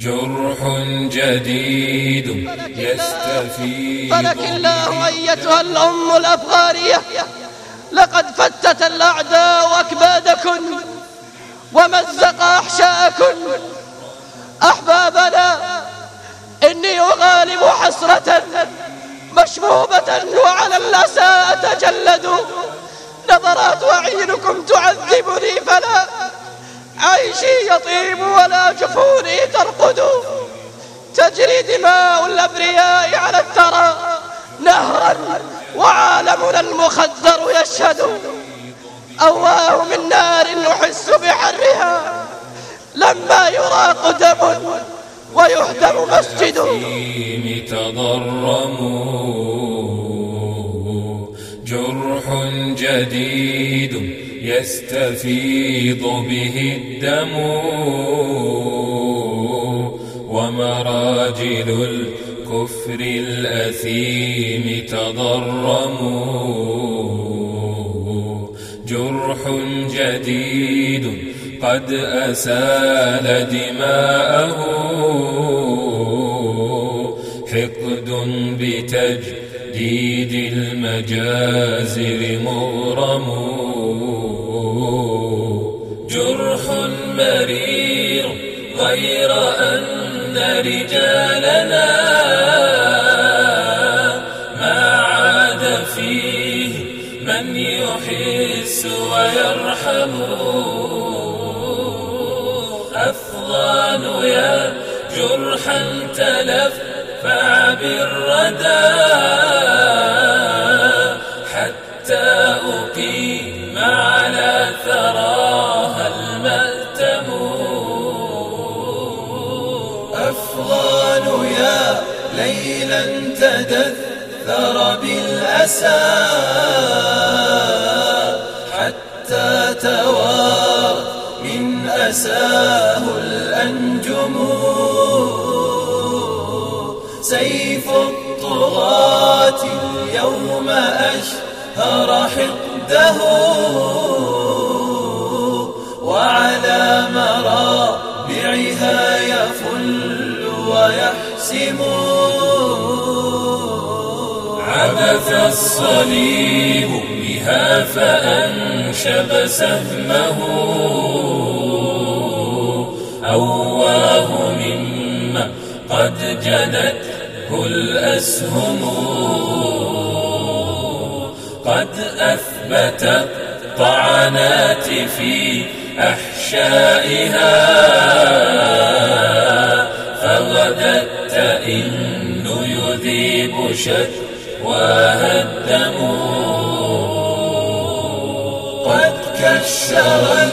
جرح جديد يستفيد. فلك الله أيتها الأم الأفغانية. لقد فتت الأعداء أكبادكن ومزق أحشاءكن. أحبابنا إني أغالب حسرة مشبوبة وعلى الأسى أتجلد. نظرات أعينكم تعذبني فلا عيشي يطيب ولا جفوني. الأبرياء على الثرى نهرا وعالمنا المخدر يشهد. أواه من نار نحس بحرها لما يراق دم ويهدم مسجد. تضرموا جرح جديد يستفيض به الدم. ومراجل الكفر الأثيم تضرموا. جرح جديد قد أسال دماءه. حقد بتجديد المجازر مغرم. جرح مرير غير أن رجالنا ما عاد فيه من يحس ويرحم. أفغان يا جرحا تلفع بالردى حتى أقيم على ثراها أفغان يا ليلا تدثر بالأسى حتى توارى من أساه الأنجم. سيف الطغاة اليوم أشهر حقده وعلى مرابعها يفل ويحسم عبث الصليب بها فأنشب سهمه أواه مما قد جنته الأسهم قد أثبت الطعنات في أحشائها. فغدت تئن يذيب شكواها الدم قد كشر